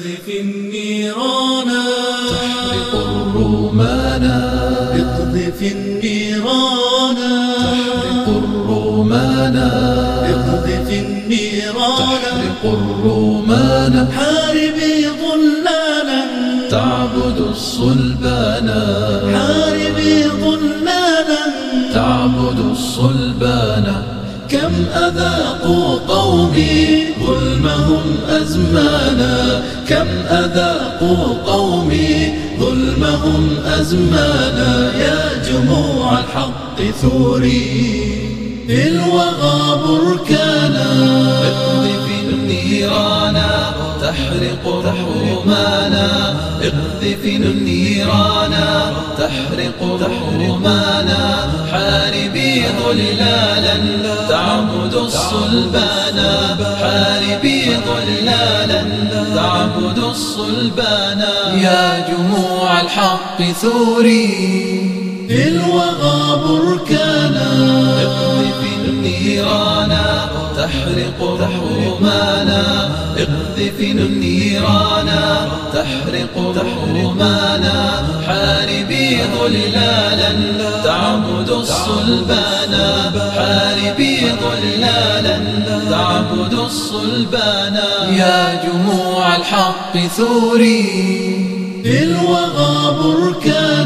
اقذف النيران. تحرق الرومان. اقذف النيران. تحرق الرومان. اقذف النيران. تحرق الرومان. حاربي ضلالا تعبد الصلبان. حاربي ضلالا تعبد الصلبان. كم أذاقوا قومي ظلمهم أزمانا؟ كم أذاقوا قومي ظلمهم أزمانا؟ يا جموع الحق ثوري الوغى بركانا. اقذف النيران تحرق الرومان اقذف النيران تحرق الرومان حاربي ظلالا الصلبان حاربي ظلالا تعبد الصلبان يا جموع الحق ثوري الوغى بركانا اقذف النيران تحرق الرومان اقذف النيران تحرق الرومان حاربي ظلالا تعبد الصلبان حاربي ظلالا تعبد الصلبان. يا جموع الحق ثوري. الوغى بركانا